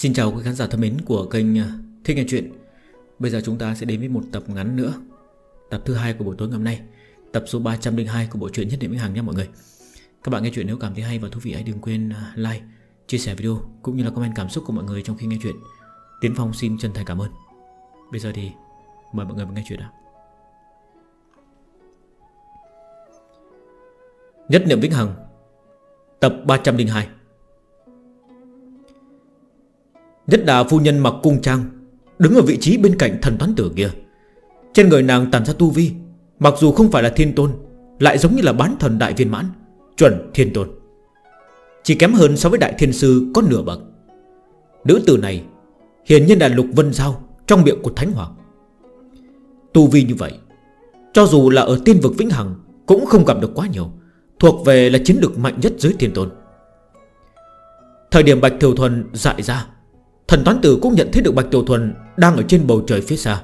Xin chào quý khán giả thân mến của kênh à, Thích Nghe Chuyện. Bây giờ chúng ta sẽ đến với một tập ngắn nữa. Tập thứ hai của buổi tối ngày hôm nay Tập số 302 của bộ truyện Nhất Định Vĩnh Hằng nha mọi người. Các bạn nghe chuyện nếu cảm thấy hay và thú vị hãy đừng quên à, like, chia sẻ video Cũng như là comment cảm xúc của mọi người trong khi nghe chuyện. Tiến Phong xin chân thành cảm ơn. Bây giờ thì mời mọi người vào nghe chuyện đã. Nhất Niệm Vĩnh Hằng Tập 302 Nhất là phu nhân mặc cung trang, Đứng ở vị trí bên cạnh thần toán tử kia. Trên người nàng tàn ra tu vi, Mặc dù không phải là thiên tôn, Lại giống như là bán thần đại viên mãn, Chuẩn thiên tôn. Chỉ kém hơn so với đại thiên sư có nửa bậc. Nữ tử này Hiển nhiên là lục vân giao Trong miệng của thánh hoàng. Tu vi như vậy, Cho dù là ở tiên vực vĩnh hằng Cũng không gặp được quá nhiều, Thuộc về là chiến lực mạnh nhất dưới thiên tôn. Thời điểm Bạch Thiều Thuần dại ra Thần toán tử cũng nhận thấy được Bạch Tiểu Thuần Đang ở trên bầu trời phía xa.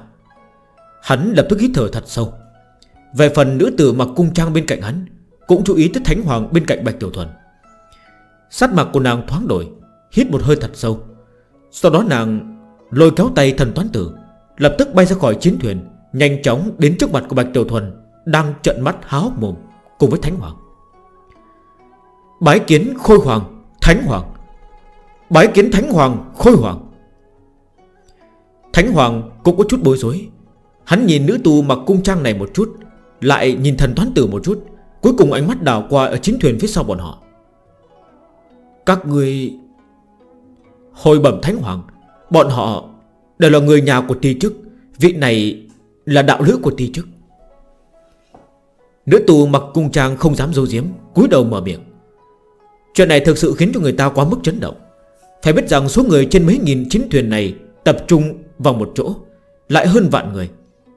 Hắn lập tức hít thở thật sâu. Về phần nữ tử mặc cung trang bên cạnh hắn, Cũng chú ý tới Thánh Hoàng bên cạnh Bạch Tiểu Thuần. Sát mặt của nàng thoáng đổi, Hít một hơi thật sâu. Sau đó nàng lôi kéo tay thần toán tử, Lập tức bay ra khỏi chiến thuyền, Nhanh chóng đến trước mặt của Bạch Tiểu Thuần, Đang trận mắt há hốc mồm Cùng với Thánh Hoàng. Bái kiến Khôi Hoàng, Thánh Hoàng. Bái kiến Thánh Hoàng khôi hoàng Thánh Hoàng cũng có chút bối rối. Hắn nhìn nữ tu mặc cung trang này một chút, Lại nhìn thần toán tử một chút, Cuối cùng ánh mắt đảo qua ở chiến thuyền phía sau bọn họ. Các người Hồi bẩm Thánh Hoàng, Bọn họ đều là người nhà của ti chức, Vị này là đạo lữ của ti chức. Nữ tù mặc cung trang không dám dấu diếm cúi đầu mở miệng. Chuyện này thực sự khiến cho người ta quá mức chấn động. Phải biết rằng số người trên mấy nghìn chiến thuyền này Tập trung vào một chỗ, Lại hơn vạn người.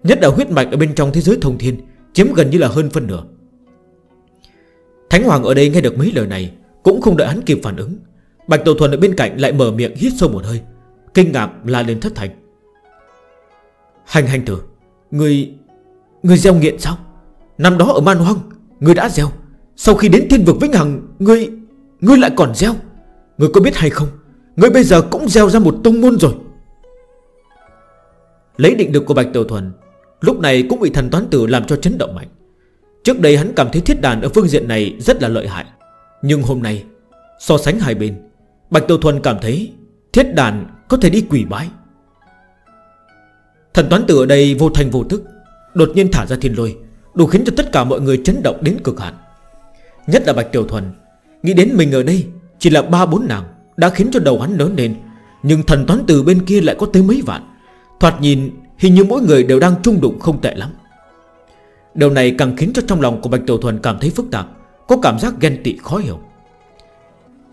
Nhất là huyết mạch ở bên trong thế giới thông thiên, Chiếm gần như là hơn phân nửa. Thánh Hoàng ở đây nghe được mấy lời này, Cũng không đợi hắn kịp phản ứng. Bạch Tổ Thuần ở bên cạnh lại mở miệng hít sâu một hơi, Kinh ngạc la lên thất thành Hành hành tử, Người Người gieo nghiện sao? Năm đó ở Man Hoang, Người đã gieo. Sau khi đến thiên vực Vĩnh Hằng, Người Người lại còn gieo. Người có biết hay không? Ngươi bây giờ cũng gieo ra một tung môn rồi. Lấy định được của Bạch Tiểu Thuần, Lúc này cũng bị thần toán tử làm cho chấn động mạnh. Trước đây hắn cảm thấy thiết đàn ở phương diện này rất là lợi hại. Nhưng hôm nay, So sánh hai bên, Bạch Tiểu Thuần cảm thấy Thiết đàn có thể đi quỷ bái. Thần toán tử ở đây vô thành vô thức Đột nhiên thả ra thiên lôi, Đủ khiến cho tất cả mọi người chấn động đến cực hạn. Nhất là Bạch Tiểu Thuần, Nghĩ đến mình ở đây chỉ là ba bốn nàng. Đã khiến cho đầu hắn lớn lên. Nhưng thần toán từ bên kia lại có tới mấy vạn. Thoạt nhìn, hình như mỗi người đều đang trung đụng không tệ lắm. Điều này càng khiến cho trong lòng của Bạch Tiểu Thuần cảm thấy phức tạp, Có cảm giác ghen tị khó hiểu.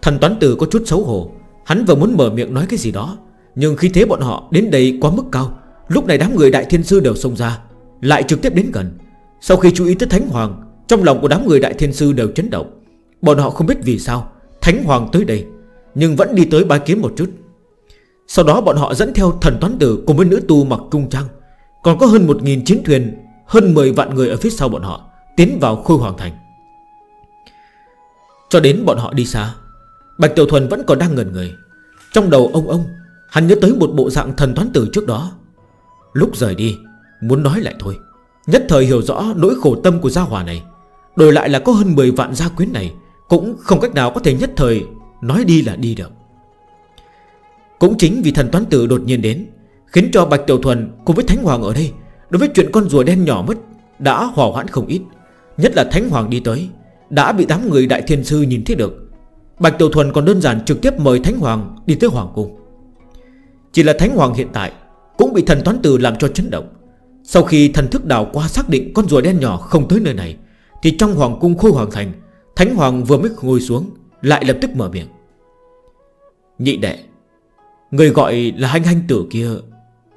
Thần toán từ có chút xấu hổ, Hắn vừa muốn mở miệng nói cái gì đó, Nhưng khi thế bọn họ đến đây quá mức cao, Lúc này đám người đại thiên sư đều xông ra, Lại trực tiếp đến gần. Sau khi chú ý tới Thánh Hoàng, Trong lòng của đám người đại thiên sư đều chấn động. Bọn họ không biết vì sao, Thánh Hoàng tới đây. Nhưng vẫn đi tới bái kiến một chút. Sau đó bọn họ dẫn theo thần toán tử Cùng với nữ tu mặc trung trang. Còn có hơn 1.000 chiến thuyền, Hơn 10 vạn người ở phía sau bọn họ Tiến vào khôi hoàng thành. Cho đến bọn họ đi xa, Bạch Tiểu Thuần vẫn còn đang ngẩn người. Trong đầu ông ông, Hắn nhớ tới một bộ dạng thần toán tử trước đó. Lúc rời đi, Muốn nói lại thôi. Nhất thời hiểu rõ nỗi khổ tâm của gia hòa này. Đổi lại là có hơn 10 vạn gia quyến này, Cũng không cách nào có thể nhất thời Nói đi là đi được. Cũng chính vì thần toán tử đột nhiên đến, Khiến cho Bạch Tiểu Thuần cùng với Thánh Hoàng ở đây, Đối với chuyện con rùa đen nhỏ mất, Đã hòa hoãn không ít. Nhất là Thánh Hoàng đi tới, Đã bị đám người Đại Thiên Sư nhìn thấy được. Bạch Tiểu Thuần còn đơn giản trực tiếp mời Thánh Hoàng đi tới Hoàng Cung. Chỉ là Thánh Hoàng hiện tại Cũng bị thần toán tử làm cho chấn động. Sau khi thần thức đào qua xác định con rùa đen nhỏ không tới nơi này, Thì trong Hoàng Cung Khô Hoàng Thành, Thánh Hoàng vừa mới ngồi xuống lại lập tức mở miệng. Nhị đệ, Người gọi là hanh hanh tử kia,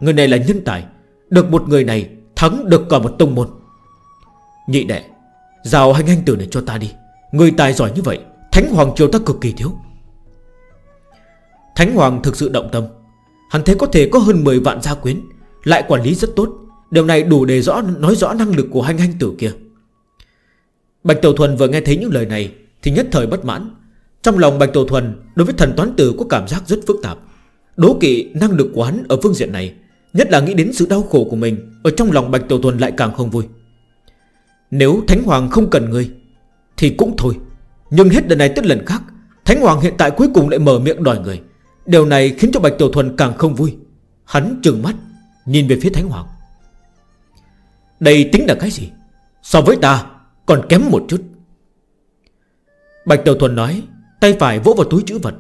Người này là nhân tài, Được một người này thắng được cả một tông môn. Nhị đệ, Giao hanh hanh tử này cho ta đi, Người tài giỏi như vậy, Thánh Hoàng Triều ta cực kỳ thiếu. Thánh Hoàng thực sự động tâm, Hắn thấy có thể có hơn 10 vạn gia quyến, Lại quản lý rất tốt, Điều này đủ để rõ, nói rõ năng lực của hanh hanh tử kia. Bạch Tiểu Thuần vừa nghe thấy những lời này Thì nhất thời bất mãn trong lòng Bạch Tổ Thuần, đối với thần toán tử có cảm giác rất phức tạp. Đố kỵ năng lực quán ở phương diện này, Nhất là nghĩ đến sự đau khổ của mình, Ở trong lòng Bạch Tổ Thuần lại càng không vui. Nếu Thánh Hoàng không cần người Thì cũng thôi. Nhưng hết lần này tới lần khác, Thánh Hoàng hiện tại cuối cùng lại mở miệng đòi người. Điều này khiến cho Bạch tổ Thuần càng không vui. Hắn trừng mắt, Nhìn về phía Thánh Hoàng. Đây tính là cái gì? So với ta, còn kém một chút. Bạch Tiểu Thuần nói Tay phải vỗ vào túi chữ vật.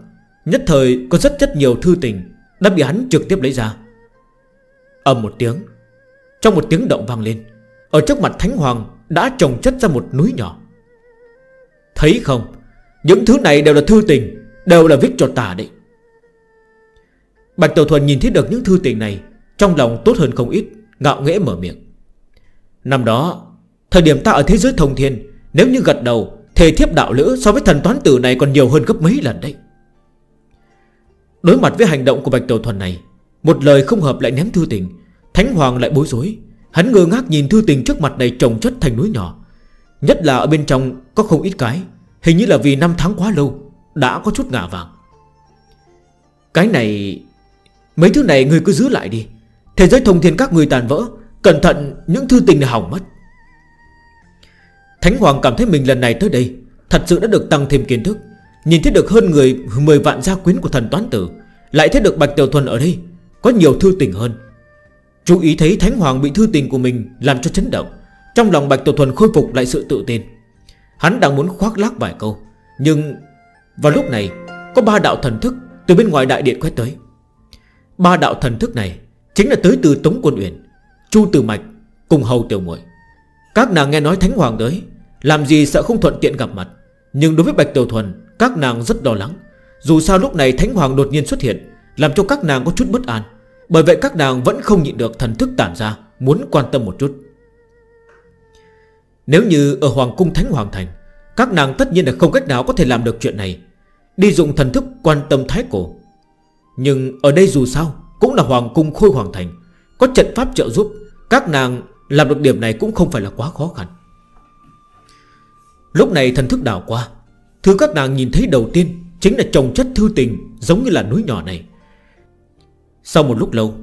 Nhất thời có rất rất nhiều thư tình Đã bị hắn trực tiếp lấy ra. Âm một tiếng, Trong một tiếng động vang lên, Ở trước mặt Thánh Hoàng đã trồng chất ra một núi nhỏ. Thấy không, Những thứ này đều là thư tình, Đều là viết cho tả đấy. Bạch Tiểu Thuần nhìn thấy được những thư tình này, Trong lòng tốt hơn không ít, Ngạo nghễ mở miệng. Năm đó, Thời điểm ta ở thế giới thông thiên, Nếu như gật đầu Thề thiếp đạo lữ so với thần toán tử này còn nhiều hơn gấp mấy lần đấy. Đối mặt với hành động của Bạch Tiểu Thuần này, Một lời không hợp lại ném thư tình. Thánh Hoàng lại bối rối. Hắn ngơ ngác nhìn thư tình trước mặt này trồng chất thành núi nhỏ. Nhất là ở bên trong có không ít cái. Hình như là vì năm tháng quá lâu, Đã có chút ngả vàng. Cái này, Mấy thứ này người cứ giữ lại đi. Thế giới thông thiên các người tàn vỡ, Cẩn thận những thư tình này hỏng mất. Thánh Hoàng cảm thấy mình lần này tới đây, Thật sự đã được tăng thêm kiến thức. Nhìn thấy được hơn người 10 vạn gia quyến của thần toán tử, Lại thấy được Bạch Tiểu Thuần ở đây, Có nhiều thư tình hơn. Chú ý thấy Thánh Hoàng bị thư tình của mình Làm cho chấn động, Trong lòng Bạch Tiểu Thuần khôi phục lại sự tự tin. Hắn đang muốn khoác lác vài câu, Nhưng vào lúc này, Có ba đạo thần thức từ bên ngoài đại điện quét tới. Ba đạo thần thức này Chính là tới từ Tống Quân Uyển, Chu Tử Mạch cùng Hầu Tiểu Muội. Các nàng nghe nói Thánh Hoàng tới, Làm gì sợ không thuận tiện gặp mặt. Nhưng đối với Bạch Tiểu Thuần, Các nàng rất lo lắng. Dù sao lúc này Thánh Hoàng đột nhiên xuất hiện, Làm cho các nàng có chút bất an. Bởi vậy các nàng vẫn không nhịn được thần thức tản ra, Muốn quan tâm một chút. Nếu như ở Hoàng Cung Thánh Hoàng Thành, Các nàng tất nhiên là không cách nào có thể làm được chuyện này. Đi dùng thần thức quan tâm thái cổ. Nhưng ở đây dù sao, Cũng là Hoàng Cung Khôi Hoàng Thành, Có trận pháp trợ giúp, Các nàng làm được điểm này cũng không phải là quá khó khăn. Lúc này thần thức đảo qua, Thứ các nàng nhìn thấy đầu tiên Chính là trồng chất thư tình Giống như là núi nhỏ này. Sau một lúc lâu,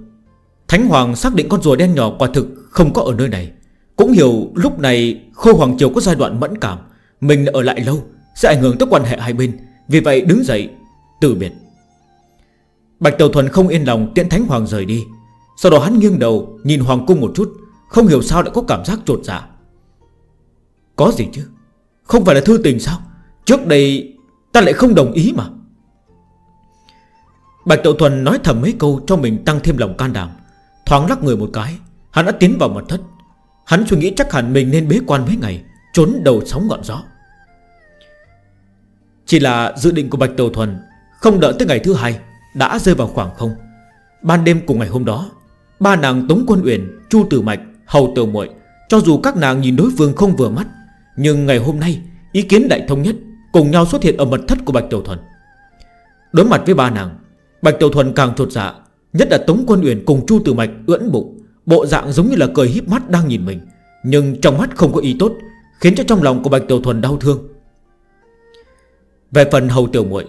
Thánh Hoàng xác định con rùa đen nhỏ quả thực không có ở nơi này. Cũng hiểu lúc này Khôi Hoàng Triều có giai đoạn mẫn cảm, Mình ở lại lâu sẽ ảnh hưởng tới quan hệ hai bên, Vì vậy đứng dậy, từ biệt. Bạch Tàu Thuần không yên lòng tiễn Thánh Hoàng rời đi. Sau đó hắn nghiêng đầu nhìn Hoàng Cung một chút không hiểu sao lại có cảm giác trột dạ. Có gì chứ? Không phải là thư tình sao? Trước đây ta lại không đồng ý mà. Bạch Tậu Thuần nói thầm mấy câu cho mình tăng thêm lòng can đảm. Thoáng lắc người một cái Hắn đã tiến vào mật thất. Hắn suy nghĩ chắc hẳn mình nên bế quan mấy ngày Trốn đầu sóng ngọn gió. Chỉ là dự định của Bạch Tàu Thuần Không đợi tới ngày thứ hai Đã rơi vào khoảng không. Ban đêm cùng ngày hôm đó Ba nàng Tống Quân Uyển, Chu Tử Mạch Hầu tiểu muội, Cho dù các nàng nhìn đối phương không vừa mắt, Nhưng ngày hôm nay, Ý kiến đại thống nhất Cùng nhau xuất hiện ở mật thất của Bạch Tiểu Thuần. Đối mặt với ba nàng, Bạch Tiểu Thuần càng trột dạ Nhất là Tống Quân Uyển cùng Chu Tử Mạch ưỡn bụng, Bộ dạng giống như là cười híp mắt đang nhìn mình, Nhưng trong mắt không có ý tốt, Khiến cho trong lòng của Bạch Tiểu Thuần đau thương. Về phần hầu tiểu muội,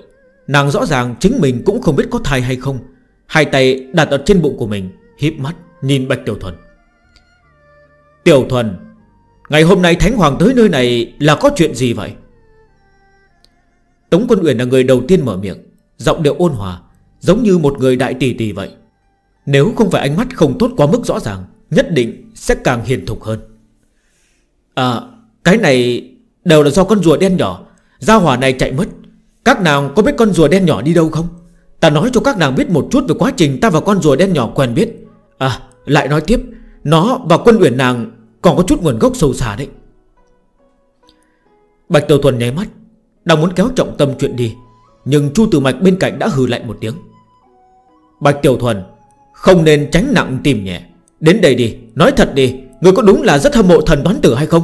Nàng rõ ràng chính mình cũng không biết có thai hay không, Hai tay đặt ở trên bụng của mình Hiếp mắt nhìn Bạch Tiểu Thuần. Tiểu thuần, Ngày hôm nay Thánh Hoàng tới nơi này là có chuyện gì vậy? Tống Quân Uyển là người đầu tiên mở miệng, Giọng điệu ôn hòa, Giống như một người đại tỷ tỷ vậy. Nếu không phải ánh mắt không tốt quá mức rõ ràng, Nhất định sẽ càng hiền thục hơn. À Cái này đều là do con rùa đen nhỏ, Gia hỏa này chạy mất. Các nàng có biết con rùa đen nhỏ đi đâu không? Ta nói cho các nàng biết một chút về quá trình ta và con rùa đen nhỏ quen biết. À lại nói tiếp, Nó và quân uyển nàng còn có chút nguồn gốc sâu xa đấy. Bạch Tiểu Thuần nháy mắt Đang muốn kéo trọng tâm chuyện đi Nhưng Chu Tử Mạch bên cạnh đã hừ lạnh một tiếng. Bạch Tiểu Thuần Không nên tránh nặng tìm nhẹ. Đến đây đi, nói thật đi Người có đúng là rất hâm mộ thần đoán tử hay không?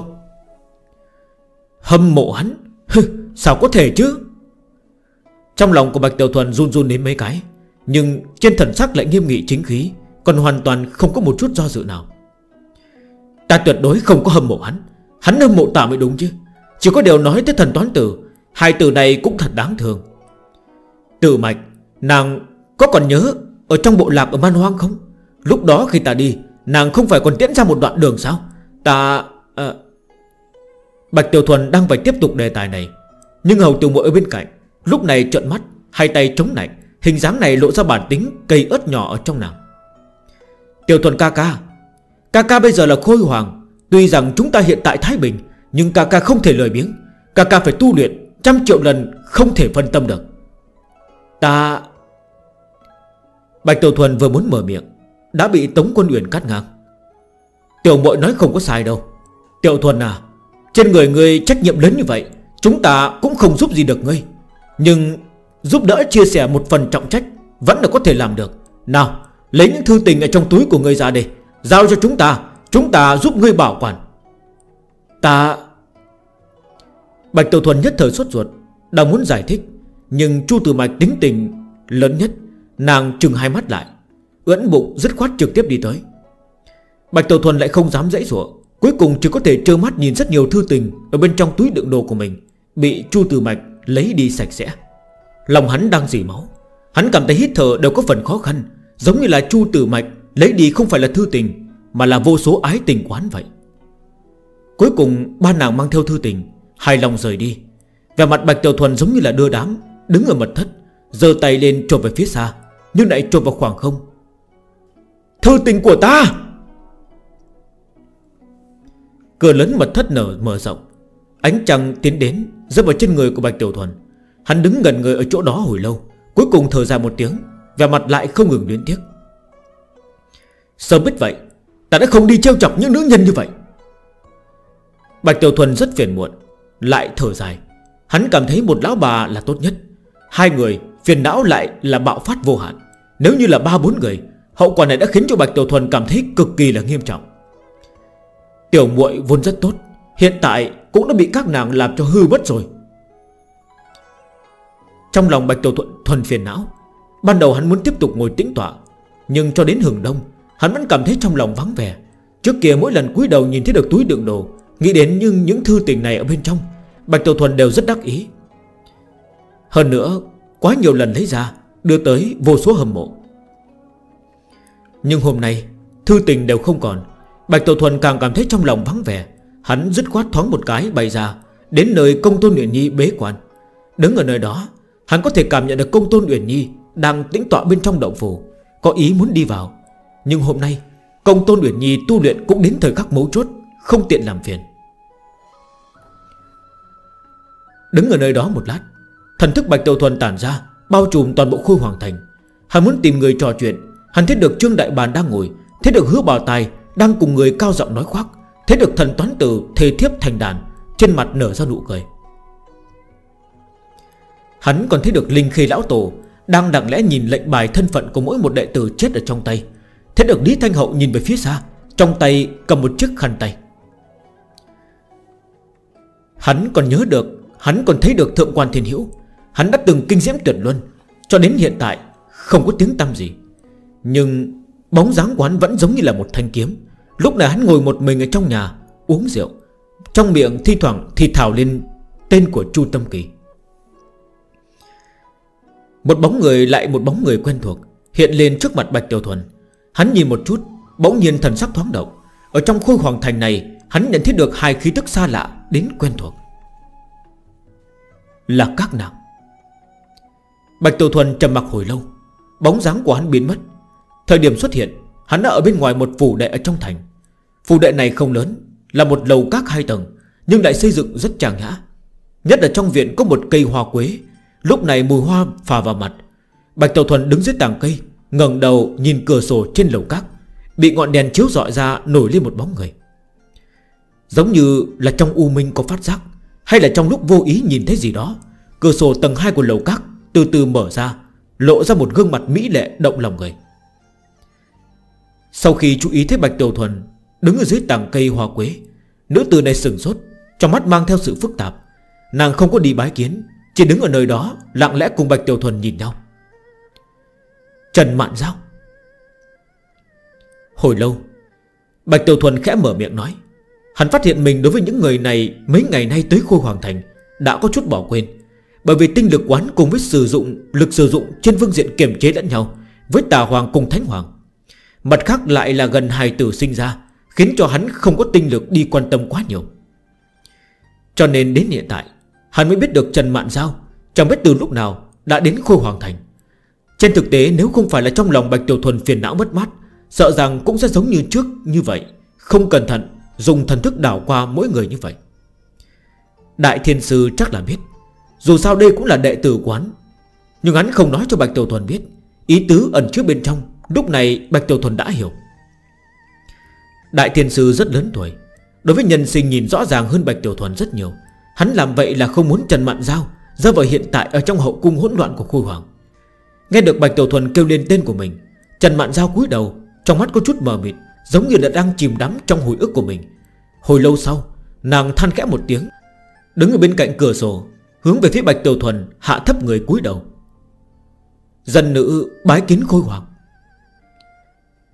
Hâm mộ hắn? Hừ, sao có thể chứ? Trong lòng của Bạch Tiểu Thuần run run đến mấy cái Nhưng trên thần sắc lại nghiêm nghị chính khí Còn hoàn toàn không có một chút do dự nào. Ta tuyệt đối không có hâm mộ hắn. Hắn hâm mộ ta mới đúng chứ. Chỉ có điều nói tới thần toán tử, Hai từ này cũng thật đáng thương. Tử mạch, Nàng có còn nhớ Ở trong bộ lạc ở Man Hoang không? Lúc đó khi ta đi, Nàng không phải còn tiến ra một đoạn đường sao? Ta... À... Bạch Tiểu Thuần đang phải tiếp tục đề tài này. Nhưng Hầu Tiểu Mội ở bên cạnh, Lúc này trợn mắt, Hai tay chống nạnh, Hình dáng này lộ ra bản tính cây ớt nhỏ ở trong nàng. Tiểu Thuần ca ca Ca ca bây giờ là khôi hoàng Tuy rằng chúng ta hiện tại Thái Bình, Nhưng ca ca không thể lười biếng. Ca ca phải tu luyện, trăm triệu lần không thể phân tâm được. Ta Bạch Tiểu Thuần vừa muốn mở miệng, Đã bị Tống Quân Uyển cắt ngang. Tiểu mội nói không có sai đâu. Tiểu Thuần à Trên người ngươi trách nhiệm lớn như vậy, Chúng ta cũng không giúp gì được ngươi. Nhưng giúp đỡ chia sẻ một phần trọng trách Vẫn là có thể làm được. Nào, lấy những thư tình ở trong túi của ngươi ra đây. Giao cho chúng ta Chúng ta giúp ngươi bảo quản. Ta Bạch Tiểu Thuần nhất thời xuất ruột, Đang muốn giải thích, Nhưng Chu Tử Mạch tính tình lớn nhất, Nàng trừng hai mắt lại, Ưỡn bụng dứt khoát trực tiếp đi tới. Bạch Tiểu Thuần lại không dám dãy rủa, Cuối cùng chỉ có thể trơ mắt nhìn rất nhiều thư tình Ở bên trong túi đựng đồ của mình, Bị Chu Tử Mạch lấy đi sạch sẽ. Lòng hắn đang dỉ máu, Hắn cảm thấy hít thở đều có phần khó khăn, Giống như là Chu Tử Mạch Lấy đi không phải là thư tình, Mà là vô số ái tình quán vậy. Cuối cùng, ba nàng mang theo thư tình, Hài lòng rời đi. Về mặt Bạch Tiểu Thuần giống như là đưa đám, Đứng ở mật thất Giờ tay lên trộm về phía xa, Nhưng lại trộm vào khoảng không. Thư tình của ta! Cửa lớn mật thất nở, mở rộng. Ánh trăng tiến đến, Rơi vào trên người của Bạch Tiểu Thuần. Hắn đứng gần người ở chỗ đó hồi lâu, Cuối cùng thở dài một tiếng Và mặt lại không ngừng luyến tiếc. Sớm biết vậy? Ta đã không đi trêu chọc những nữ nhân như vậy. Bạch Tiểu Thuần rất phiền muộn, Lại thở dài. Hắn cảm thấy một lão bà là tốt nhất. Hai người phiền não lại là bạo phát vô hạn. Nếu như là ba bốn người, Hậu quả này đã khiến cho Bạch Tiểu Thuần cảm thấy cực kỳ là nghiêm trọng. Tiểu muội vốn rất tốt, Hiện tại cũng đã bị các nàng làm cho hư mất rồi. Trong lòng Bạch Tiểu Thuận thuần phiền não, Ban đầu hắn muốn tiếp tục ngồi tĩnh tọa, Nhưng cho đến hưởng đông Hắn vẫn cảm thấy trong lòng vắng vẻ. Trước kia mỗi lần cúi đầu nhìn thấy được túi đựng đồ, Nghĩ đến nhưng những thư tình này ở bên trong, Bạch Tiểu Thuần đều rất đắc ý. Hơn nữa, Quá nhiều lần lấy ra, Đưa tới vô số hầm mộ. Nhưng hôm nay, Thư tình đều không còn. Bạch Tiểu Thuần càng cảm thấy trong lòng vắng vẻ. Hắn dứt khoát thoáng một cái bày ra, Đến nơi công tôn Nguyễn Nhi bế quan. Đứng ở nơi đó, Hắn có thể cảm nhận được công tôn Uyển Nhi Đang tĩnh tọa bên trong động phủ, Có ý muốn đi vào. Nhưng hôm nay, Công tôn Uyển Nhi tu luyện cũng đến thời khắc mấu chốt, Không tiện làm phiền. Đứng ở nơi đó một lát, Thần thức Bạch Tiểu Thuần tản ra, Bao trùm toàn bộ khu hoàng thành. Hắn muốn tìm người trò chuyện, Hắn thấy được Trương Đại Bàn đang ngồi, Thấy được hứa bảo tài Đang cùng người cao giọng nói khoác, Thấy được thần toán tử thề thiếp thành đàn, Trên mặt nở ra nụ cười. Hắn còn thấy được Linh Khê Lão Tổ Đang lặng lẽ nhìn lệnh bài thân phận của mỗi một đệ tử chết ở trong tay. Thế được Lý Thanh Hậu nhìn về phía xa, Trong tay cầm một chiếc khăn tay. Hắn còn nhớ được, Hắn còn thấy được Thượng quan Thiên hiểu Hắn đã từng kinh diễm tuyệt luân, Cho đến hiện tại không có tiếng tăm gì. Nhưng bóng dáng của hắn vẫn giống như là một thanh kiếm. Lúc này hắn ngồi một mình ở trong nhà, Uống rượu. Trong miệng thi thoảng thì thảo lên Tên của Chu Tâm Kỳ. Một bóng người lại một bóng người quen thuộc, Hiện lên trước mặt Bạch Tiểu Thuần. Hắn nhìn một chút, Bỗng nhiên thần sắc thoáng động. Ở trong khôi hoàng thành này, Hắn nhận thấy được hai khí tức xa lạ, đến quen thuộc. Là các nàng. Bạch Tiểu Thuần trầm mặc hồi lâu, Bóng dáng của hắn biến mất. Thời điểm xuất hiện, Hắn đã ở bên ngoài một phủ đệ ở trong thành. Phủ đệ này không lớn, Là một lầu các hai tầng, Nhưng lại xây dựng rất trang nhã. Nhất là trong viện có một cây hoa quế, Lúc này mùi hoa phà vào mặt. Bạch Tiểu Thuần đứng dưới tàng cây ngẩng đầu nhìn cửa sổ trên lầu các, Bị ngọn đèn chiếu dọi ra nổi lên một bóng người. Giống như là trong u minh có phát giác, Hay là trong lúc vô ý nhìn thấy gì đó, Cửa sổ tầng 2 của lầu các Từ từ mở ra, Lộ ra một gương mặt mỹ lệ, động lòng người. Sau khi chú ý thấy Bạch Tiểu Thuần Đứng ở dưới tàng cây hoa quế, Nữ từ này sừng sốt, Trong mắt mang theo sự phức tạp. Nàng không có đi bái kiến, Chỉ đứng ở nơi đó, lặng lẽ cùng Bạch Tiểu Thuần nhìn nhau. Trần Mạn Giao. Hồi lâu, Bạch Tiểu Thuần khẽ mở miệng nói, Hắn phát hiện mình đối với những người này Mấy ngày nay tới Khôi hoàng thành Đã có chút bỏ quên, Bởi vì tinh lực quán cùng với sử dụng, Lực sử dụng trên phương diện kiềm chế lẫn nhau Với tà hoàng cùng thánh hoàng. Mặt khác lại là gần hài tử sinh ra, Khiến cho hắn không có tinh lực đi quan tâm quá nhiều. Cho nên đến hiện tại, Hắn mới biết được Trần Mạn Giao, Chẳng biết từ lúc nào đã đến Khôi hoàng thành. Trên thực tế, nếu không phải là trong lòng Bạch Tiểu Thuần phiền não mất mát, Sợ rằng cũng sẽ giống như trước như vậy, Không cẩn thận Dùng thần thức đảo qua mỗi người như vậy. Đại Thiên Sư chắc là biết, Dù sao đây cũng là đệ tử quán, Nhưng hắn không nói cho Bạch Tiểu Thuần biết, Ý tứ ẩn trước bên trong, Lúc này Bạch Tiểu Thuần đã hiểu. Đại Thiên Sư rất lớn tuổi, Đối với nhân sinh nhìn rõ ràng hơn Bạch Tiểu Thuần rất nhiều, Hắn làm vậy là không muốn Trần Mạn Giao Rơi vào hiện tại ở trong hậu cung hỗn loạn của khu hoàng. Nghe được Bạch Tiểu Thuần kêu lên tên của mình, Trần Mạn Giao cúi đầu, Trong mắt có chút mờ mịt, Giống như là đang chìm đắm trong hồi ức của mình. Hồi lâu sau, Nàng than khẽ một tiếng, Đứng ở bên cạnh cửa sổ, Hướng về phía Bạch Tiểu Thuần, hạ thấp người cúi đầu. Dân nữ bái kiến khôi hoàng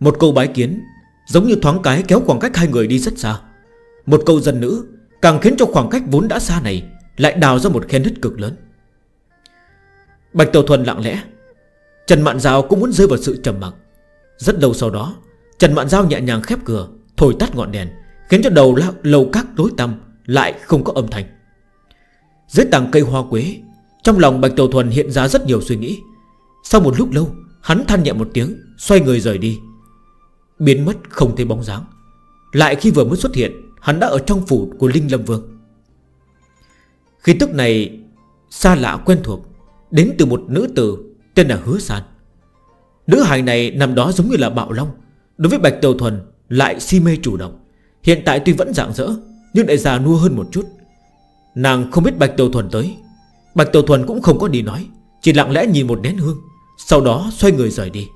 Một câu bái kiến, Giống như thoáng cái kéo khoảng cách hai người đi rất xa. Một câu dân nữ, Càng khiến cho khoảng cách vốn đã xa này, Lại đào ra một khen nứt cực lớn. Bạch Tiểu Thuần lặng lẽ Trần Mạn Giao cũng muốn rơi vào sự trầm mặc. Rất lâu sau đó, Trần Mạn Giao nhẹ nhàng khép cửa, Thổi tắt ngọn đèn, Khiến cho đầu lầu các tối tăm Lại không có âm thanh. Dưới tàng cây hoa quế, Trong lòng Bạch Tàu Thuần hiện ra rất nhiều suy nghĩ. Sau một lúc lâu, Hắn than nhẹ một tiếng, Xoay người rời đi. Biến mất không thấy bóng dáng. Lại khi vừa mới xuất hiện, Hắn đã ở trong phủ của Linh Lâm Vương. Khi tức này, Xa lạ quen thuộc, Đến từ một nữ tử Tên là Hứa San. Nữ hài này nằm đó giống như là bạo long, Đối với Bạch Tiểu Thuần lại si mê chủ động. Hiện tại tuy vẫn dạng dỡ Nhưng lại già nua hơn một chút. Nàng không biết Bạch Tiểu Thuần tới. Bạch Tiểu Thuần cũng không có đi nói, Chỉ lặng lẽ nhìn một nén hương, Sau đó xoay người rời đi.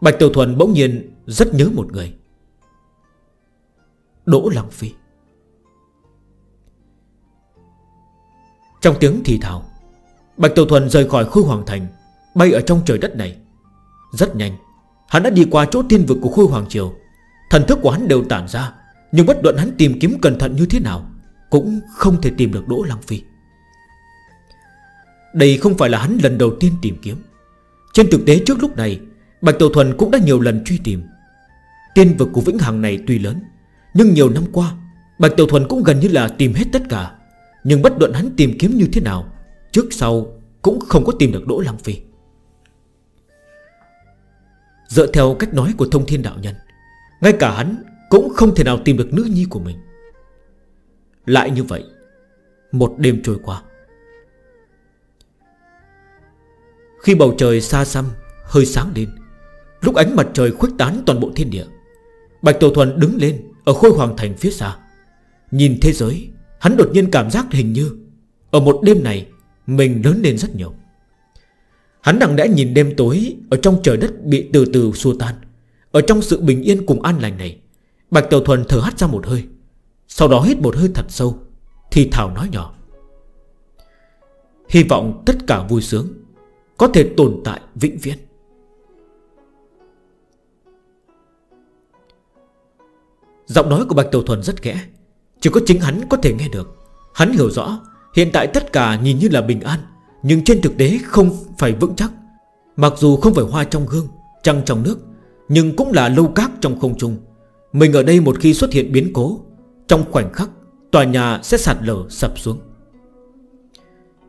Bạch Tiểu Thuần bỗng nhiên rất nhớ một người. Đỗ Lăng Phi. Trong tiếng thì thào Bạch Tiểu Thuần rời khỏi khôi hoàng thành, Bay ở trong trời đất này. Rất nhanh, Hắn đã đi qua chỗ thiên vực của khôi hoàng triều. Thần thức của hắn đều tản ra, Nhưng bất luận hắn tìm kiếm cẩn thận như thế nào Cũng không thể tìm được Đỗ Lăng Phi. Đây không phải là hắn lần đầu tiên tìm kiếm. Trên thực tế trước lúc này, Bạch Tiểu Thuần cũng đã nhiều lần truy tìm. Tiên vực của Vĩnh Hằng này tuy lớn, Nhưng nhiều năm qua, Bạch Tiểu Thuần cũng gần như là tìm hết tất cả. Nhưng bất luận hắn tìm kiếm như thế nào Trước sau cũng không có tìm được Đỗ Lăng Phi. Dựa theo cách nói của thông thiên đạo nhân, Ngay cả hắn cũng không thể nào tìm được nữ nhi của mình. Lại như vậy, Một đêm trôi qua. Khi bầu trời xa xăm, Hơi sáng lên, Lúc ánh mặt trời khuếch tán toàn bộ thiên địa, Bạch Tổ Thuần đứng lên Ở khôi hoàng thành phía xa. Nhìn thế giới, Hắn đột nhiên cảm giác hình như Ở một đêm này mình lớn lên rất nhiều. Hắn nặng đã nhìn đêm tối Ở trong trời đất bị từ từ xua tan. Ở trong sự bình yên cùng an lành này, Bạch Tiểu Thuần thở hắt ra một hơi. Sau đó hít một hơi thật sâu, Thì Thảo nói nhỏ. Hy vọng tất cả vui sướng Có thể tồn tại vĩnh viễn. Giọng nói của Bạch Tiểu Thuần rất khẽ, Chỉ có chính hắn có thể nghe được. Hắn hiểu rõ Hiện tại tất cả nhìn như là bình an, Nhưng trên thực tế không phải vững chắc. Mặc dù không phải hoa trong gương, Trăng trong nước, Nhưng cũng là lâu cát trong không trung. Mình ở đây một khi xuất hiện biến cố, Trong khoảnh khắc, Tòa nhà sẽ sạt lở, sập xuống.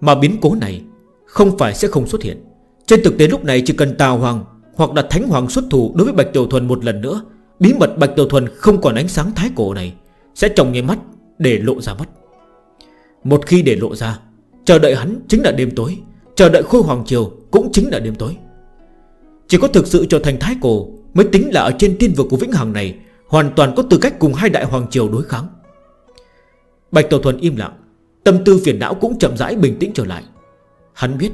Mà biến cố này Không phải sẽ không xuất hiện. Trên thực tế lúc này chỉ cần Tào Hoàng Hoặc là Thánh Hoàng xuất thủ đối với Bạch Tiểu Thuần một lần nữa, Bí mật Bạch Tiểu Thuần không còn ánh sáng thái cổ này Sẽ trồng ngay mắt để lộ ra mắt. Một khi để lộ ra, Chờ đợi hắn chính là đêm tối, Chờ đợi khôi hoàng triều cũng chính là đêm tối. Chỉ có thực sự trở thành thái cổ Mới tính là ở trên tiên vực của Vĩnh Hằng này Hoàn toàn có tư cách cùng hai đại hoàng triều đối kháng. Bạch Tổ Thuần im lặng, Tâm tư phiền não cũng chậm rãi bình tĩnh trở lại. Hắn biết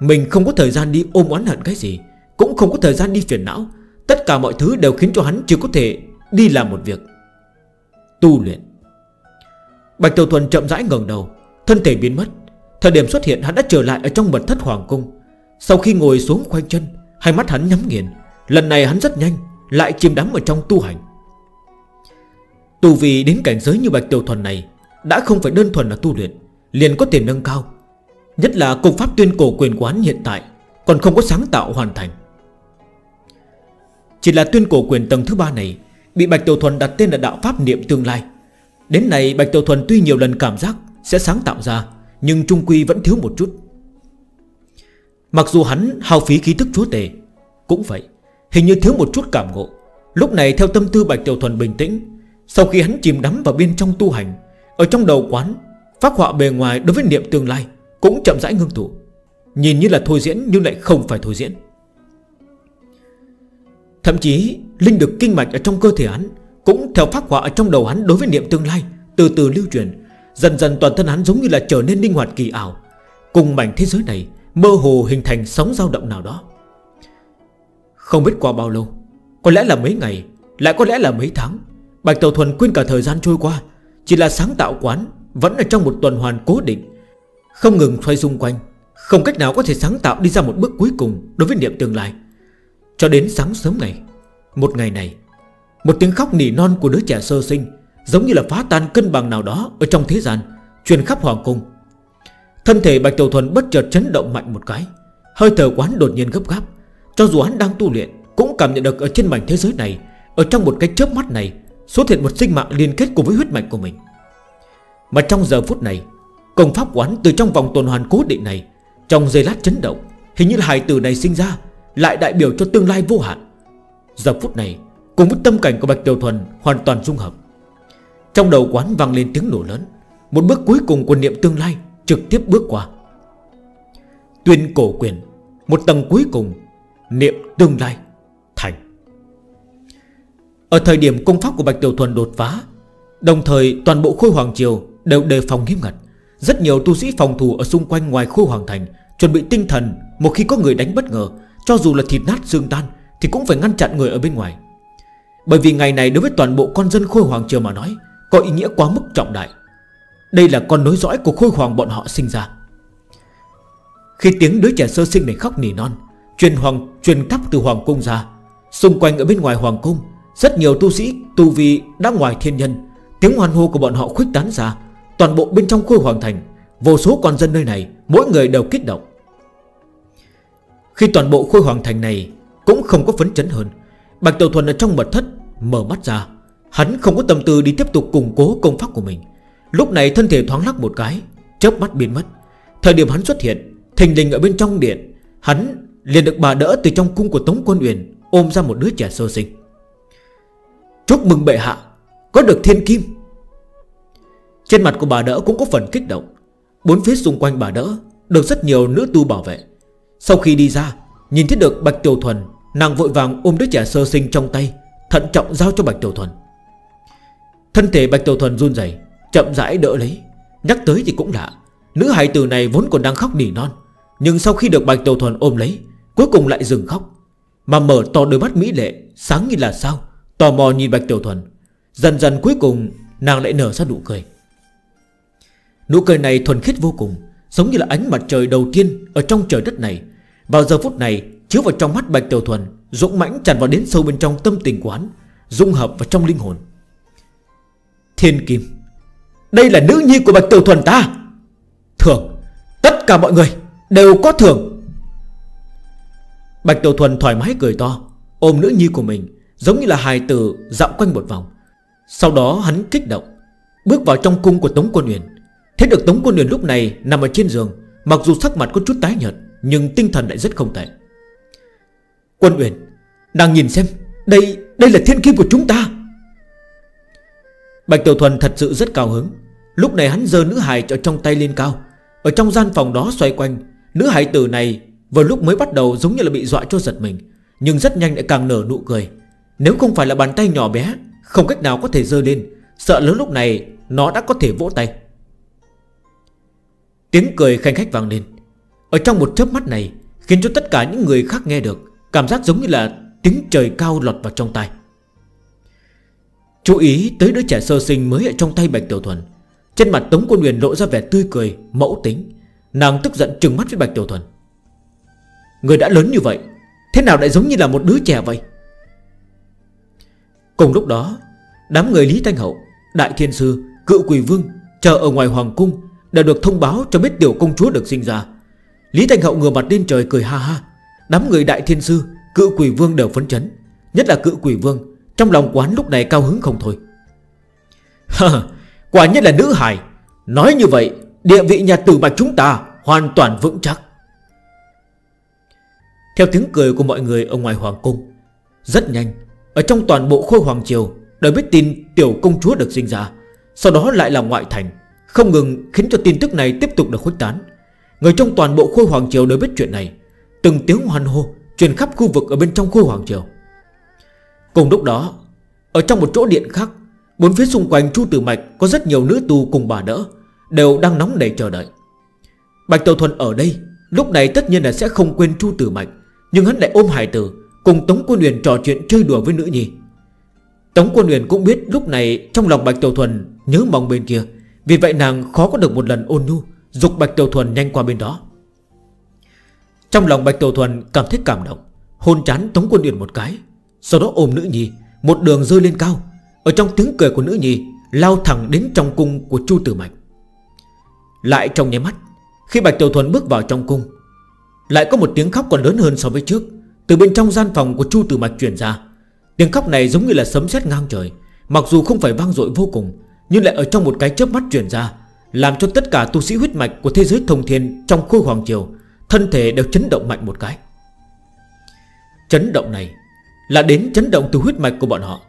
Mình không có thời gian đi ôm oán hận cái gì, Cũng không có thời gian đi phiền não. Tất cả mọi thứ đều khiến cho hắn chưa có thể Đi làm một việc. Tu luyện. Bạch Tiểu Thuần chậm rãi ngẩng đầu, Thân thể biến mất. Thời điểm xuất hiện, hắn đã trở lại ở trong mật thất hoàng cung. Sau khi ngồi xuống khoanh chân, Hai mắt hắn nhắm nghiền. Lần này hắn rất nhanh, Lại chìm đắm ở trong tu hành. Tu vì đến cảnh giới như Bạch Tiểu Thuần này, Đã không phải đơn thuần là tu luyện, Liền có tiềm năng cao. Nhất là công pháp tuyên cổ quyền quán hiện tại, Còn không có sáng tạo hoàn thành. Chỉ là tuyên cổ quyền tầng thứ ba này, Bị Bạch Tiểu Thuần đặt tên là đạo pháp niệm tương lai. Đến này Bạch Tiểu Thuần tuy nhiều lần cảm giác Sẽ sáng tạo ra, Nhưng trung quy vẫn thiếu một chút. Mặc dù hắn hao phí khí thức chúa tề Cũng vậy, Hình như thiếu một chút cảm ngộ. Lúc này, theo tâm tư Bạch Tiểu Thuần bình tĩnh, Sau khi hắn chìm đắm vào bên trong tu hành, Ở trong đầu quán Phát họa bề ngoài đối với niệm tương lai Cũng chậm rãi ngưng tụ. Nhìn như là thôi diễn, nhưng lại không phải thôi diễn. Thậm chí, Linh được kinh mạch ở trong cơ thể hắn cũng theo phát họa trong đầu hắn đối với niệm tương lai, Từ từ lưu truyền, Dần dần toàn thân hắn giống như là trở nên linh hoạt kỳ ảo. Cùng mảnh thế giới này Mơ hồ hình thành sóng dao động nào đó. Không biết qua bao lâu, Có lẽ là mấy ngày, Lại có lẽ là mấy tháng, Bạch Tàu Thuần quên cả thời gian trôi qua, Chỉ là sáng tạo quán Vẫn ở trong một tuần hoàn cố định, Không ngừng xoay xung quanh, Không cách nào có thể sáng tạo đi ra một bước cuối cùng Đối với niệm tương lai. Cho đến sáng sớm ngày, Một ngày này một tiếng khóc nỉ non của đứa trẻ sơ sinh, Giống như là phá tan cân bằng nào đó Ở trong thế gian, Truyền khắp hoàng cung. Thân thể Bạch Tiểu Thuần bất chợt chấn động mạnh một cái. Hơi thở quán đột nhiên gấp gáp. Cho dù hắn đang tu luyện, Cũng cảm nhận được ở trên mảnh thế giới này, Ở trong một cái chớp mắt này, Xuất hiện một sinh mạng liên kết cùng với huyết mạch của mình. Mà trong giờ phút này, Công pháp quán từ trong vòng tuần hoàn cố định này, Trong giây lát chấn động, Hình như là hài tử này sinh ra, Lại đại biểu cho tương lai vô hạn. Giờ phút này Cùng với tâm cảnh của Bạch Tiểu Thuần hoàn toàn dung hợp. Trong đầu quán vang lên tiếng nổ lớn, Một bước cuối cùng của niệm tương lai Trực tiếp bước qua. Tuyên cổ quyền, Một tầng cuối cùng, Niệm tương lai Thành. Ở thời điểm công pháp của Bạch Tiểu Thuần đột phá, Đồng thời toàn bộ khôi hoàng triều Đều đề phòng nghiêm ngặt. Rất nhiều tu sĩ phòng thủ ở xung quanh ngoài khôi hoàng thành Chuẩn bị tinh thần, Một khi có người đánh bất ngờ, Cho dù là thịt nát xương tan Thì cũng phải ngăn chặn người ở bên ngoài. Bởi vì ngày này đối với toàn bộ con dân khôi hoàng triều mà nói, Có ý nghĩa quá mức trọng đại. Đây là con nối dõi của khôi hoàng bọn họ sinh ra. Khi tiếng đứa trẻ sơ sinh này khóc nỉ non, Truyền hoàng, truyền thắp từ hoàng cung ra, Xung quanh ở bên ngoài hoàng cung, Rất nhiều tu sĩ, tu vi đã ngoài thiên nhân, Tiếng hoan hô của bọn họ khuếch tán ra, Toàn bộ bên trong khôi hoàng thành, Vô số con dân nơi này, Mỗi người đều kích động. Khi toàn bộ khôi hoàng thành này Cũng không có phấn chấn hơn Bạch Tiểu Thuần ở trong mật thất Mở mắt ra. Hắn không có tâm tư đi tiếp tục củng cố công pháp của mình. Lúc này thân thể thoáng lắc một cái, Chớp mắt biến mất. Thời điểm hắn xuất hiện, Thình lình ở bên trong điện, Hắn liền được bà đỡ từ trong cung của Tống Quân Uyển Ôm ra một đứa trẻ sơ sinh. Chúc mừng bệ hạ, Có được thiên kim. Trên mặt của bà đỡ cũng có phần kích động. Bốn phía xung quanh bà đỡ Được rất nhiều nữ tu bảo vệ. Sau khi đi ra, Nhìn thấy được Bạch Tiểu Thuần Nàng vội vàng ôm đứa trẻ sơ sinh trong tay, Thận trọng giao cho Bạch Tiểu Thuần. Thân thể Bạch Tiểu Thuần run rẩy, Chậm rãi đỡ lấy. Nhắc tới thì cũng lạ, Nữ hài tử này vốn còn đang khóc nỉ non, Nhưng sau khi được Bạch Tiểu Thuần ôm lấy, Cuối cùng lại dừng khóc. Mà mở to đôi mắt mỹ lệ, Sáng như là sao, Tò mò nhìn Bạch Tiểu Thuần. Dần dần cuối cùng, nàng lại nở ra nụ cười. Nụ cười này thuần khiết vô cùng, Giống như là ánh mặt trời đầu tiên Ở trong trời đất này. Vào giờ phút này Chiếu vào trong mắt Bạch Tiểu Thuần, Dũng mãnh tràn vào đến sâu bên trong tâm tình quán Dung hợp vào trong linh hồn. Thiên Kim, Đây là nữ nhi của Bạch Tiểu Thuần ta. Thưởng Tất cả mọi người đều có thưởng Bạch Tiểu Thuần thoải mái cười to, Ôm nữ nhi của mình, Giống như là hài tử dạo quanh một vòng. Sau đó hắn kích động, Bước vào trong cung của Tống Quân Uyển. Thế được Tống Quân Uyển lúc này nằm ở trên giường, Mặc dù sắc mặt có chút tái nhợt, Nhưng tinh thần lại rất không tệ. Quân Uyển, Nàng nhìn xem, Đây đây là thiên kim của chúng ta. Bạch Tiểu Thuần thật sự rất cao hứng. Lúc này hắn dơ nữ hài cho trong tay lên cao. Ở trong gian phòng đó xoay quanh, Nữ hài tử này Vừa lúc mới bắt đầu giống như là bị dọa cho giật mình, Nhưng rất nhanh lại càng nở nụ cười. Nếu không phải là bàn tay nhỏ bé, Không cách nào có thể dơ lên, Sợ lớn lúc này nó đã có thể vỗ tay. Tiếng cười khanh khách vang lên. Ở trong một chớp mắt này, Khiến cho tất cả những người khác nghe được Cảm giác giống như là tiếng trời cao lọt vào trong tay Chú ý tới đứa trẻ sơ sinh mới ở trong tay Bạch Tiểu Thuần. Trên mặt Tống Quân Nguyền lộ ra vẻ tươi cười Mẫu tính. Nàng tức giận trừng mắt với Bạch Tiểu Thuần. Người đã lớn như vậy Thế nào lại giống như là một đứa trẻ vậy? Cùng lúc đó Đám người Lý Thanh Hậu Đại Thiên Sư, Cựu Quỳ Vương Chờ ở ngoài Hoàng Cung Đã được thông báo cho biết tiểu công chúa được sinh ra. Lý Thanh Hậu ngừa mặt lên trời cười ha ha. Đám người đại thiên sư, Cự quỷ vương đều phấn chấn. Nhất là cự quỷ vương, Trong lòng quán lúc này cao hứng không thôi. Quả nhất là nữ hải Nói như vậy, Địa vị nhà tử mà chúng ta Hoàn toàn vững chắc. Theo tiếng cười của mọi người ở ngoài hoàng cung, Rất nhanh, Ở trong toàn bộ khôi hoàng triều Đời biết tin tiểu công chúa được sinh ra. Sau đó lại là ngoại thành, Không ngừng khiến cho tin tức này tiếp tục được khuếch tán. Người trong toàn bộ khôi hoàng triều đều biết chuyện này. Từng tiếng hoàn hô Truyền khắp khu vực ở bên trong khu Hoàng Triều. Cùng lúc đó, Ở trong một chỗ điện khác, Bốn phía xung quanh Chu Tử Mạch Có rất nhiều nữ tu cùng bà đỡ Đều đang nóng đầy chờ đợi. Bạch Tiểu Thuần ở đây, Lúc này tất nhiên là sẽ không quên Chu Tử Mạch, Nhưng hắn lại ôm hải tử Cùng Tống Quân Huyền trò chuyện chơi đùa với nữ nhi. Tống Quân Huyền cũng biết lúc này Trong lòng Bạch Tiểu Thuần nhớ mong bên kia, Vì vậy nàng khó có được một lần ôn nhu, Dục Bạch Tiểu Thuần nhanh qua bên đó. Trong lòng Bạch Tổ Thuần cảm thấy cảm động, Hôn chán Tống Quân Uyển một cái, Sau đó ôm nữ nhi, Một đường rơi lên cao. Ở trong tiếng cười của nữ nhi, Lao thẳng đến trong cung của Chu Tử Mạch. Lại trong nháy mắt, Khi Bạch Tiểu Thuần bước vào trong cung, Lại có một tiếng khóc còn lớn hơn so với trước. Từ bên trong gian phòng của Chu Tử Mạch truyền ra, Tiếng khóc này giống như là sấm sét ngang trời, Mặc dù không phải vang dội vô cùng, Nhưng lại ở trong một cái chớp mắt truyền ra, Làm cho tất cả tu sĩ huyết mạch của thế giới thông thiên Trong khu hoàng triều Thân thể đều chấn động mạnh một cái. Chấn động này Là đến chấn động từ huyết mạch của bọn họ.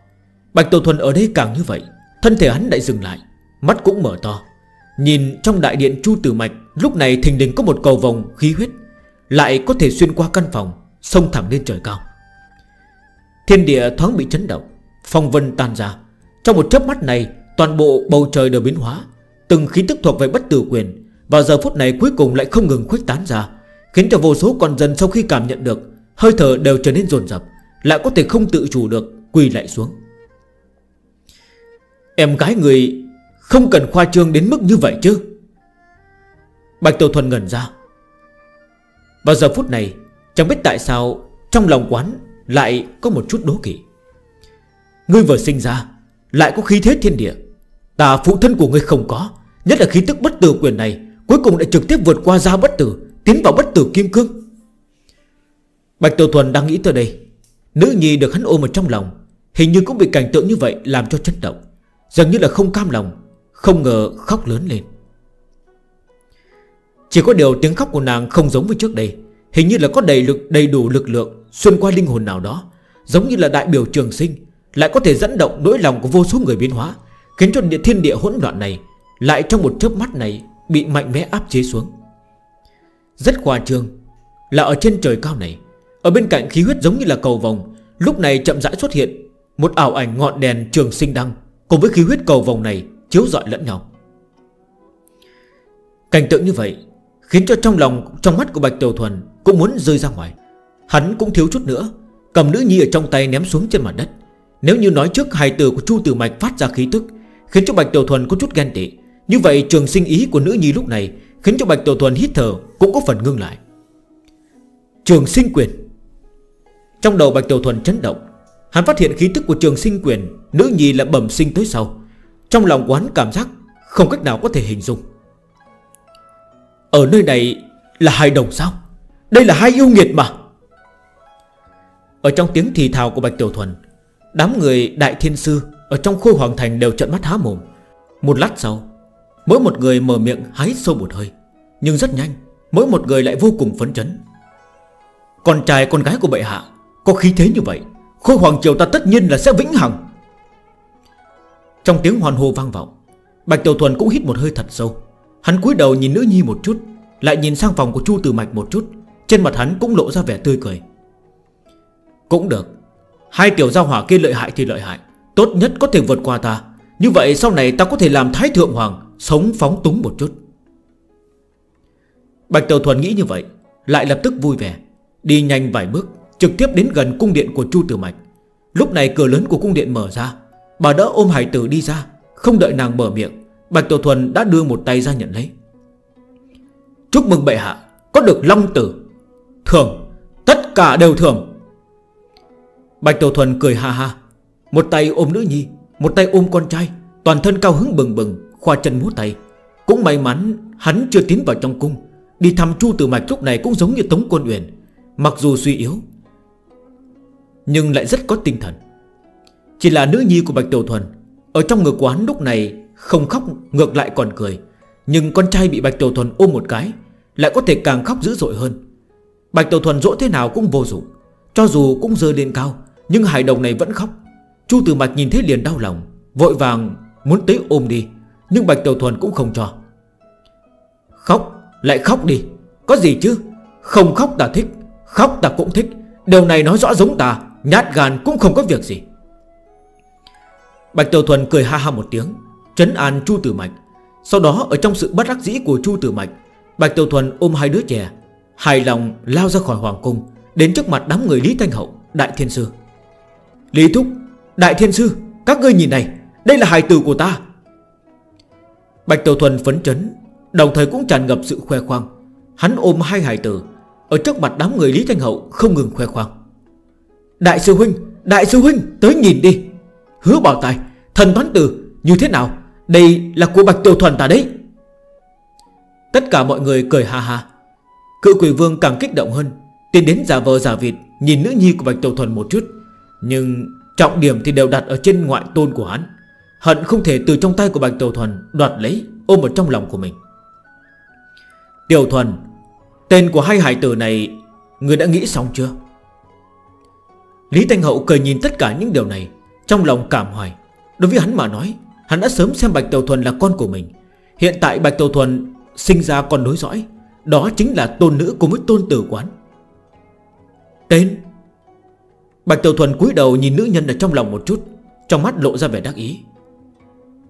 Bạch Tổ Thuần ở đây càng như vậy, Thân thể hắn lại dừng lại, Mắt cũng mở to. Nhìn trong đại điện Chu Tử Mạch, Lúc này thình đình có một cầu vòng khí huyết, Lại có thể xuyên qua căn phòng, Xông thẳng lên trời cao. Thiên địa thoáng bị chấn động, Phong vân tan ra. Trong một chớp mắt này, Toàn bộ bầu trời đều biến hóa, Từng khí tức thuộc về bất tử quyền Vào giờ phút này cuối cùng lại không ngừng khuếch tán ra. Khiến cho vô số con dân sau khi cảm nhận được, Hơi thở đều trở nên dồn dập, Lại có thể không tự chủ được, Quỳ lại xuống. Em gái người Không cần khoa trương đến mức như vậy chứ? Bạch Tiểu Thuần ngẩn ra. Vào giờ phút này, Chẳng biết tại sao Trong lòng quán lại có một chút đố kỵ. Ngươi vừa sinh ra, Lại có khí thế thiên địa. Tà phụ thân của ngươi không có, Nhất là khí tức bất tử quyền này, Cuối cùng đã trực tiếp vượt qua ra bất tử Tiến vào bất tử kim cương. Bạch Tiểu Thuần đang nghĩ tới đây, Nữ nhi được hắn ôm ở trong lòng, Hình như cũng bị cảnh tượng như vậy làm cho chấn động, Dường như là không cam lòng, Không ngờ khóc lớn lên. Chỉ có điều tiếng khóc của nàng không giống với trước đây, Hình như là có đầy lực, đầy đủ lực lượng Xuyên qua linh hồn nào đó, Giống như là đại biểu trường sinh, Lại có thể dẫn động nỗi lòng của vô số người biến hóa, Khiến cho địa thiên địa hỗn loạn này Lại trong một chớp mắt này Bị mạnh mẽ áp chế xuống. Rất khoa trương. Là ở trên trời cao này, Ở bên cạnh khí huyết giống như là cầu vòng Lúc này chậm rãi xuất hiện Một ảo ảnh ngọn đèn trường sinh đăng Cùng với khí huyết cầu vòng này chiếu dọi lẫn nhau. Cảnh tượng như vậy Khiến cho trong lòng, trong mắt của Bạch Tiểu Thuần Cũng muốn rơi ra ngoài. Hắn cũng thiếu chút nữa, Cầm nữ nhi ở trong tay ném xuống trên mặt đất. Nếu như nói trước hài tử của Chu Tử Mạch phát ra khí tức, Khiến cho Bạch Tiểu Thuần có chút ghen tị. Như vậy trường sinh ý của nữ nhi lúc này Khiến cho Bạch Tiểu Thuần hít thở, Cũng có phần ngưng lại. Trường sinh quyền. Trong đầu Bạch Tiểu Thuần chấn động, Hắn phát hiện khí tức của trường sinh quyền, Nữ nhi là bẩm sinh tới sau. Trong lòng quán cảm giác không cách nào có thể hình dung. Ở nơi này là hai đồng sao? Đây là hai yêu nghiệt mà. Ở trong tiếng thì thào của Bạch Tiểu Thuần, Đám người Đại Thiên Sư Ở trong khu hoàng thành đều trận mắt há mồm. Một lát sau Mỗi một người mở miệng hái sâu một hơi, Nhưng rất nhanh, Mỗi một người lại vô cùng phấn chấn. Con trai con gái của bệ hạ Có khí thế như vậy, Khôi hoàng triều ta tất nhiên là sẽ vĩnh hằng. Trong tiếng hoàn hồ vang vọng, Bạch Tiểu Thuần cũng hít một hơi thật sâu. Hắn cúi đầu nhìn nữ nhi một chút, Lại nhìn sang phòng của Chu Tử Mạch một chút, Trên mặt hắn cũng lộ ra vẻ tươi cười. Cũng được, Hai tiểu giao hỏa kia lợi hại thì lợi hại, Tốt nhất có thể vượt qua ta. Như vậy sau này ta có thể làm thái thượng hoàng Sống phóng túng một chút. Bạch Tiểu Thuần nghĩ như vậy, Lại lập tức vui vẻ, Đi nhanh vài bước, Trực tiếp đến gần cung điện của Chu Tử Mạch. Lúc này cửa lớn của cung điện mở ra, Bà đỡ ôm hải tử đi ra, Không đợi nàng mở miệng, Bạch Tiểu Thuần đã đưa một tay ra nhận lấy. Chúc mừng bệ hạ, Có được long tử. Thường, Tất cả đều thường. Bạch Tiểu Thuần cười ha ha, Một tay ôm nữ nhi, Một tay ôm con trai, Toàn thân cao hứng bừng bừng khoa chân múa tay. Cũng may mắn, hắn chưa tiến vào trong cung. Đi thăm chu từ mạch lúc này cũng giống như Tống Quân Uyển, Mặc dù suy yếu, Nhưng lại rất có tinh thần. Chỉ là nữ nhi của Bạch Tiểu Thuần, Ở trong ngực quán lúc này Không khóc, ngược lại còn cười. Nhưng con trai bị Bạch Tiểu Thuần ôm một cái, Lại có thể càng khóc dữ dội hơn. Bạch Tiểu Thuần dỗ thế nào cũng vô dụng, Cho dù cũng dơ lên cao, Nhưng hải đồng này vẫn khóc. Chu Từ Mạch nhìn thấy liền đau lòng, Vội vàng muốn tới ôm đi. Nhưng Bạch Tiểu Thuần cũng không cho. Khóc, Lại khóc đi. Có gì chứ? Không khóc ta thích, Khóc ta cũng thích. Điều này nói rõ giống ta, Nhát gan cũng không có việc gì. Bạch Tiểu Thuần cười ha ha một tiếng, Trấn an Chu Tử Mạch. Sau đó, ở trong sự bất đắc dĩ của Chu Tử Mạch, Bạch Tiểu Thuần ôm hai đứa trẻ, Hài lòng lao ra khỏi Hoàng Cung, Đến trước mặt đám người Lý Thanh Hậu, Đại Thiên Sư. Lý Thúc, Đại Thiên Sư, Các ngươi nhìn này, Đây là hài tử của ta. Bạch Tiểu Thuần phấn chấn, Đồng thời cũng tràn ngập sự khoe khoang. Hắn ôm hai hài tử, Ở trước mặt đám người Lý Thanh Hậu không ngừng khoe khoang. Đại sư Huynh, Đại sư Huynh, tới nhìn đi. Hứa bảo tài, Thần toán tử, như thế nào? Đây là của Bạch Tiểu Thuần ta đấy. Tất cả mọi người cười ha ha. Cựu quỷ vương càng kích động hơn, Tiến đến giả vờ giả vịt, Nhìn nữ nhi của Bạch Tiểu Thuần một chút. Nhưng trọng điểm thì đều đặt ở trên ngoại tôn của hắn. Hận không thể từ trong tay của Bạch Tiểu Thuần Đoạt lấy, ôm vào trong lòng của mình. Tiểu Thuần, Tên của hai hải tử này, Người đã nghĩ xong chưa? Lý Thanh Hậu cười nhìn tất cả những điều này, Trong lòng cảm hoài. Đối với hắn mà nói, Hắn đã sớm xem Bạch Tiểu Thuần là con của mình. Hiện tại Bạch Tiểu Thuần sinh ra con nối dõi, Đó chính là tôn nữ của với tôn tử quán. Tên? Bạch Tiểu Thuần cúi đầu nhìn nữ nhân ở trong lòng một chút, Trong mắt lộ ra vẻ đắc ý.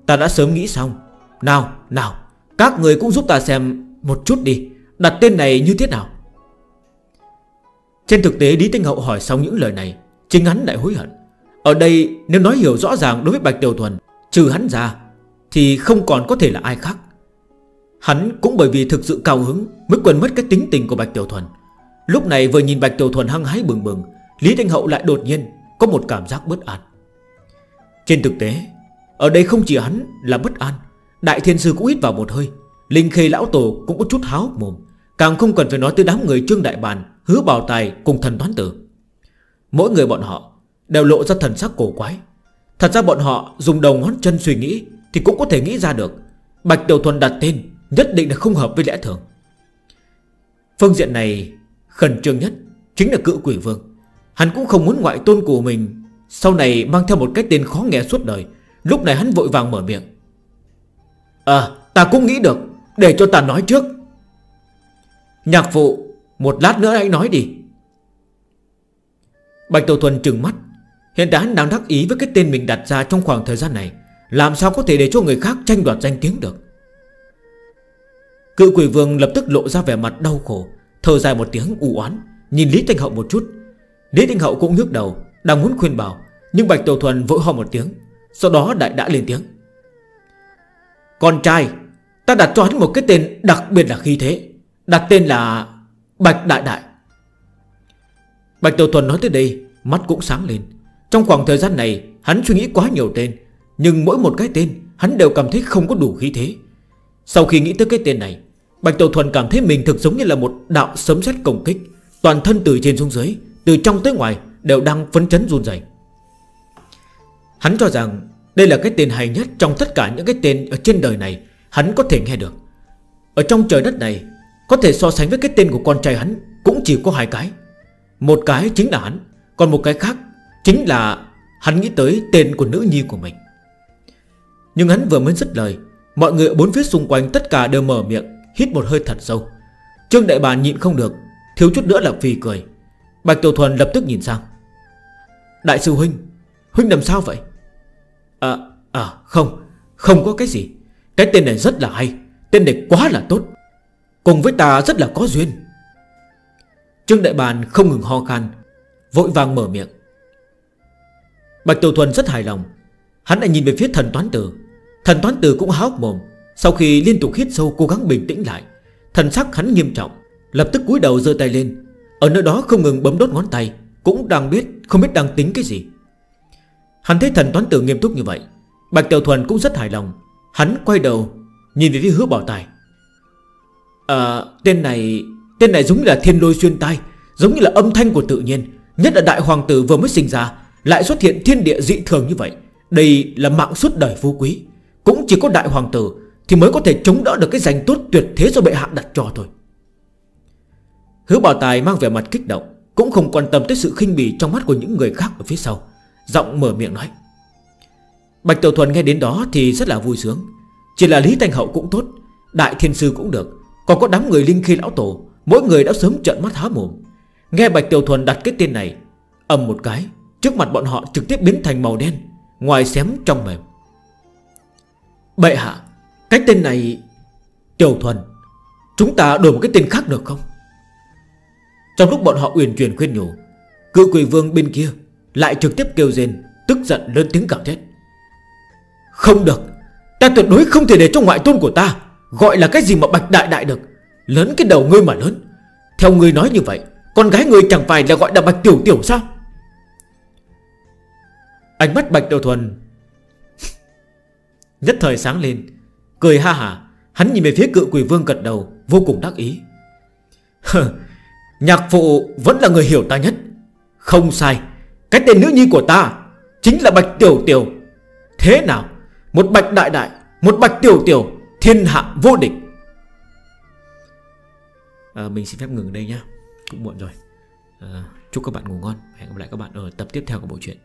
Ta đã sớm nghĩ xong. Nào nào, Các người cũng giúp ta xem một chút đi. Đặt tên này như thế nào? Trên thực tế, Lý Tinh Hậu hỏi xong những lời này, Chính hắn lại hối hận. Ở đây, nếu nói hiểu rõ ràng đối với Bạch Tiểu Thuần, Trừ hắn ra, Thì không còn có thể là ai khác. Hắn cũng bởi vì thực sự cao hứng Mới quên mất cái tính tình của Bạch Tiểu Thuần. Lúc này vừa nhìn Bạch Tiểu Thuần hăng hái bừng bừng, Lý Tinh Hậu lại đột nhiên Có một cảm giác bất an. Trên thực tế ở đây không chỉ hắn là bất an. Đại thiên sư cũng hít vào một hơi. Linh khê lão tổ cũng có chút háo mồm. Càng không cần phải nói tới đám người trương đại bàn, Hứa bảo tài cùng thần toán tử. Mỗi người bọn họ Đều lộ ra thần sắc cổ quái. Thật ra bọn họ dùng đầu ngón chân suy nghĩ Thì cũng có thể nghĩ ra được. Bạch tiểu Thuần đặt tên Nhất định là không hợp với lẽ thường. Phương diện này khẩn trương nhất Chính là cự quỷ vương. Hắn cũng không muốn ngoại tôn của mình Sau này mang theo một cái tên khó nghe suốt đời. Lúc này hắn vội vàng mở miệng. À ta cũng nghĩ được, Để cho ta nói trước. Nhạc phụ, Một lát nữa anh nói đi. Bạch Tổ Thuần trừng mắt. Hiện tại hắn đang đắc ý với cái tên mình đặt ra trong khoảng thời gian này. Làm sao có thể để cho người khác tranh đoạt danh tiếng được? Cự quỷ vương lập tức lộ ra vẻ mặt đau khổ, Thở dài một tiếng u oán, Nhìn Lý Thanh Hậu một chút. Lý Thanh Hậu cũng nhức đầu, Đang muốn khuyên bảo, Nhưng Bạch Tổ Thuần vội ho một tiếng. Sau đó đại đã lên tiếng. Con trai, Ta đặt cho hắn một cái tên đặc biệt là khí thế. Đặt tên là Bạch Đại Đại. Bạch Tiểu Thuần nói tới đây, Mắt cũng sáng lên. Trong khoảng thời gian này, hắn suy nghĩ quá nhiều tên, Nhưng mỗi một cái tên, Hắn đều cảm thấy không có đủ khí thế. Sau khi nghĩ tới cái tên này, Bạch Tiểu Thuần cảm thấy mình thực giống như là một đạo sấm sét công kích. Toàn thân từ trên xuống dưới, Từ trong tới ngoài, đều đang phấn chấn run rẩy. Hắn cho rằng đây là cái tên hay nhất trong tất cả những cái tên ở trên đời này Hắn có thể nghe được. Ở trong trời đất này, Có thể so sánh với cái tên của con trai hắn Cũng chỉ có hai cái. Một cái chính là hắn, Còn một cái khác chính là Hắn nghĩ tới tên của nữ nhi của mình. Nhưng hắn vừa mới dứt lời, Mọi người ở bốn phía xung quanh tất cả đều mở miệng, Hít một hơi thật sâu. Trương đại bà nhịn không được, Thiếu chút nữa là phì cười. Bạch Tiểu Thuần lập tức nhìn sang. Đại sư Huynh Huynh làm sao vậy? À, à không Không có cái gì. Cái tên này rất là hay Tên này quá là tốt. Cùng với ta rất là có duyên. Trương Đại Bàn không ngừng ho khan Vội vàng mở miệng. Bạch Tiểu Thuần rất hài lòng. Hắn lại nhìn về phía thần toán tử. Thần toán tử cũng háo mồm. Sau khi liên tục hít sâu cố gắng bình tĩnh lại Thần sắc hắn nghiêm trọng Lập tức cúi đầu giơ tay lên. Ở nơi đó không ngừng bấm đốt ngón tay Cũng đang biết không biết đang tính cái gì. Hắn thấy thần toán tử nghiêm túc như vậy Bạch Tiểu Thuần cũng rất hài lòng. Hắn quay đầu Nhìn về phía hứa bảo tài. À, Tên này Tên này giống như là thiên lôi xuyên tai Giống như là âm thanh của tự nhiên Nhất là đại hoàng tử vừa mới sinh ra Lại xuất hiện thiên địa dị thường như vậy. Đây là mạng suốt đời phú quý. Cũng chỉ có đại hoàng tử Thì mới có thể chống đỡ được cái danh tốt tuyệt thế do bệ hạ đặt cho thôi. Hứa bảo tài mang vẻ mặt kích động Cũng không quan tâm tới sự khinh bỉ trong mắt của những người khác ở phía sau. Giọng mở miệng nói, Bạch Tiểu Thuần nghe đến đó thì rất là vui sướng. Chỉ là Lý Thanh Hậu cũng tốt, Đại Thiên Sư cũng được. Còn có đám người Linh Khi Lão Tổ, Mỗi người đã sớm trợn mắt há mồm. Nghe Bạch Tiểu Thuần đặt cái tên này Âm một cái, Trước mặt bọn họ trực tiếp biến thành màu đen, Ngoài xém trong mềm. Bệ hạ, Cái tên này, Tiểu Thuần, Chúng ta đổi một cái tên khác được không? Trong lúc bọn họ uyển chuyển khuyên nhủ, Cự quỷ vương bên kia lại trực tiếp kêu rên, Tức giận lớn tiếng cảm thét. Không được, Ta tuyệt đối không thể để cho ngoại tôn của ta Gọi là cái gì mà bạch đại đại được. Lớn cái đầu ngươi mà lớn. Theo ngươi nói như vậy, Con gái ngươi chẳng phải là gọi là bạch tiểu tiểu sao? Ánh mắt bạch đầu thuần. Nhất thời sáng lên, Cười ha hả, Hắn nhìn về phía cự quỷ vương gật đầu, Vô cùng đắc ý. Nhạc phụ vẫn là người hiểu ta nhất. Không sai cái tên nữ nhi của ta Chính là Bạch Tiểu Tiểu. Thế nào? Một Bạch Đại Đại Một Bạch Tiểu Tiểu Thiên hạ vô địch. À, Mình xin phép ngừng đây nhá. Cũng muộn rồi. À, Chúc các bạn ngủ ngon. Hẹn gặp lại các bạn ở tập tiếp theo của bộ truyện.